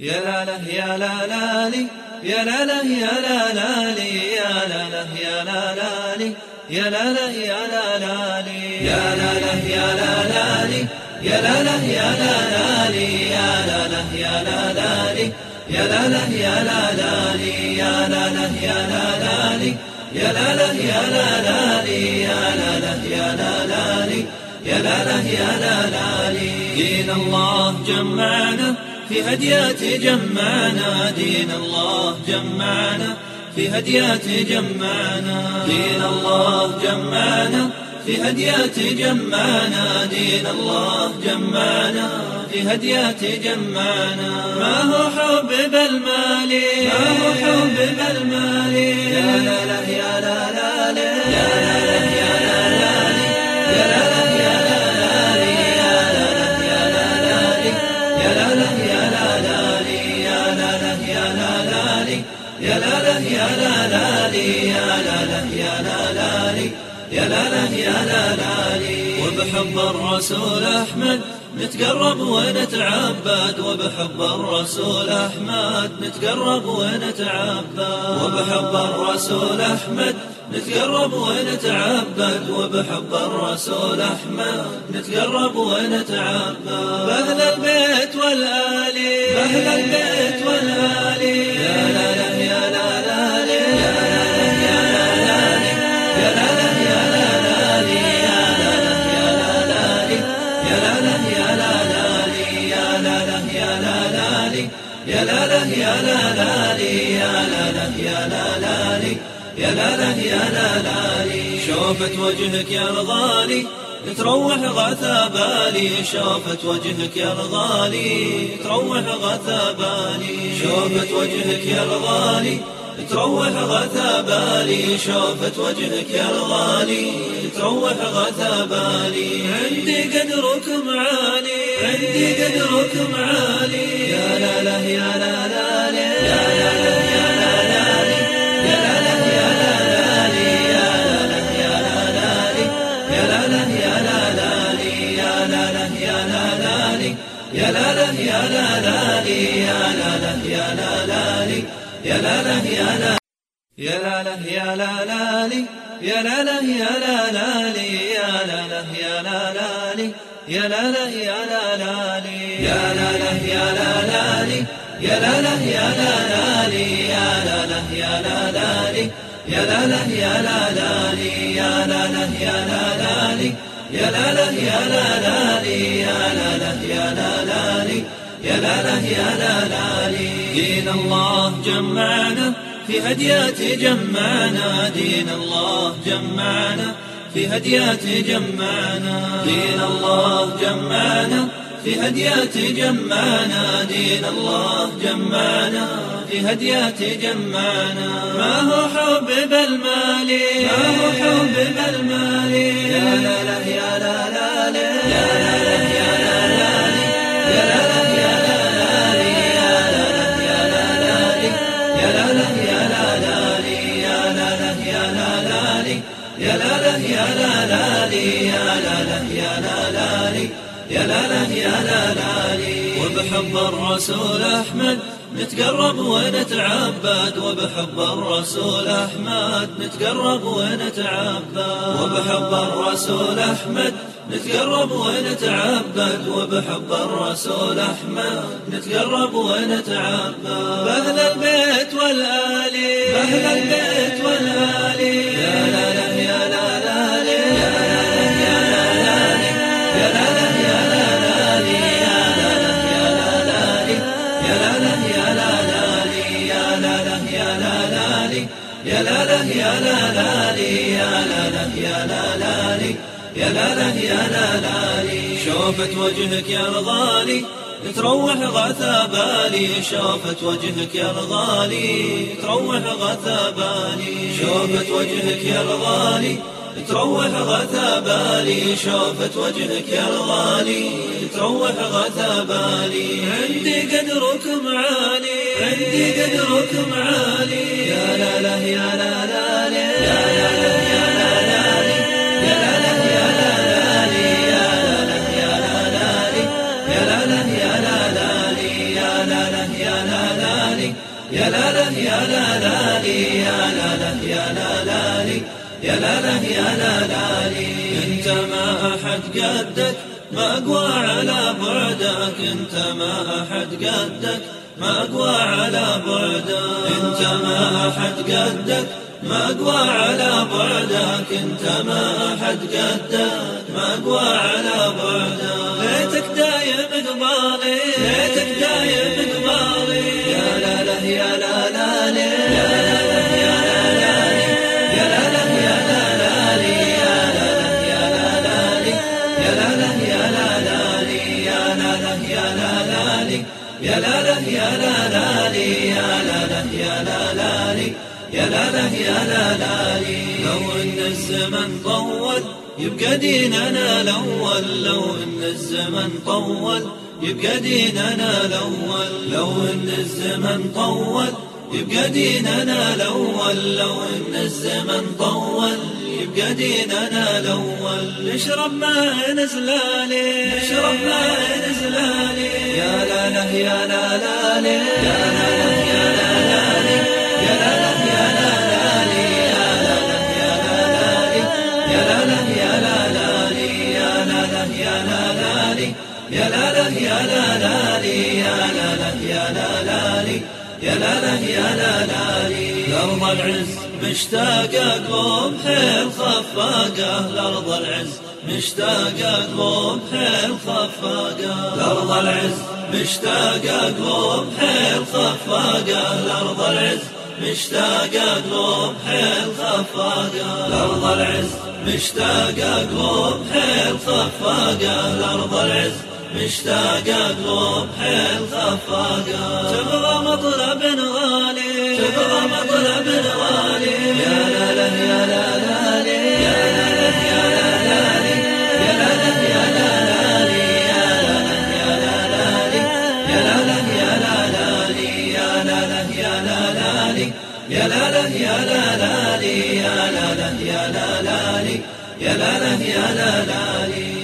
يا لا لا يا لا لا لي يا لا لا يا لا لا لي يا لا لا يا لا لا لي يا لا لا يا لا لا لي يا لا لا يا لا لا لي يا لا لا يا لا لا لي يا لا لا يا لا لا لي يا لا لا يا لا لا لي يا لا لا يا لا لا لي يا لا لا يا لا لا لي يا لا لا يا لا لا لي يا لا لا يا لا لا لي دين الله جمعنا في هديات جمعنا دين الله جمعنا. في هديات جمعنا دين الله جمعنا. في هديات جمعنا دين الله جمعنا. في هديات جمعنا. ما هو حب بالمال؟ ما هو حب بالمال؟ يا لا لا يا لا لا لا لا لا. وبحب الرسول أحمد نتقرب ونتعبد. وبحب الرسول أحمد نتقرب ونتعبد. وبحب الرسول أحمد نتقرب ونتعبد. وبحب الرسول أحمد نتقرب ونتعبد. بأهل البيت والآلي بأهل البيت والآلي. يا يا لا لا لي يا لا لا يا لا لا لي يا لا لا يا لا لا لي شوفت وجهك يا الغالي تروح غثى بالي. شوفت وجهك يا الغالي تروح غثى بالي. شوفت وجهك يا الغالي تروح غثى بالي شوفت وجهك يا الغالي تروح غثى بالي عندي قدركم عالي عندي قدركم عالي يا لا لا يا لا لا يا لا لا يا لا لا يا لا لا يا لا لا يا لا لا يا لا لا لي يا لا لا يا لا لا يا لا لا يا لا لا يا لا لا يا لا لا يا لا لا يا لا يا لا لا يا لا لا لي يا لا لا يا لا لا لي يا لا لا يا لا لا لي يا لا لا يا لا لا لي يا لا لا يا لا لا لي يا لا لا يا لا لا لي يا لا لا يا لا لا لي يا لا لا يا لا لا لي يا لا لا يا لا لا لي يا لا لا يا لا لا لي يا لا لا يا لا لا لي يا لا لا يا لا لا دين الله جمعنا في هديات جمعنا. دين الله جمعنا في هديات جمعنا. دين الله جمعنا في هديات جمعنا. دين الله جمعنا في هديات جمعنا. ما هو حب بالمال ما هو حب بالمال يا لا لا يا لا لا لا لا لا لا يا لا لا يا لا يا لا لا يا لا لا لي وبحب الرسول أحمد نتقرب ونتعبد. وبحب الرسول أحمد نتقرب ونتعبد. وبحب الرسول أحمد نتقرب ونتعبد. وبحب الرسول أحمد نتقرب ونتعبد. بأهل البيت والآلي بأهل البيت يا لا لا لي يا لا لا يا لا لا لي يا لا لا يا لا لي شوفت وجهك يا الغالي تروح غثى بالي. شوفت وجهك يا الغالي تروح غثى بالي. شوفت وجهك يا الغالي تروح غثى بالي. شوفت وجهك يا الغالي تروح غثى بالي عندي قدركم عالي عندي قدركم عالي يا لا لا يا لا لا يا لا لا يا لا لا يا لا لا لي يا لا لا يا لا لا لي يا لا لا يا لا لا لي انت ما احد قدك ما أقوى على بعدك أنت ما أحد قدك. ما أقوى على بعدك أنت ما أحد قدك. ما أقوى على بعدك أنت ما أحد قدك. ما أقوى على بعدك. ليتك دايم قبالي ليتك دايم يا لا لا يا لا لا لي يا لا لا يا لا لا لي يا لا لا يا لا لا لي. لو إن الزمن طول يبقى ديننا الأول. لو إن الزمن طول يبقى ديننا الأول. لو إن الزمن طول يبقى ديننا الأول لو إن الزمن طول. يبقى ديننا الأول. نشرب ماء نزلالي نشرب ماء نزلالي يا لا لا يا لا لا يا لا لا يا لا لأرض العز مشتاقة قلوب حيل خفاقة. لأرض العز مشتاقة قلوب حيل خفاقة. لأرض العز مشتاقة قلوب حيل خفاقة. لأرض العز مشتاقة قلوب حيل خفاقة. لأرض العز مشتاقة قلوب حيل خفاقة. لأرض العز مشتاقة قلوب حيل خفاقة. تبغى مطلب تبغى مطلب غالي يا لا لا يا لا لا يا لا لا يا لا لا يا لا لا يا لا لا يا لا لا يا لا لا يا لا لا يا لا لا يا لا لا يا لا لا يا لا لا يا لا لا يا لا لا يا لا لا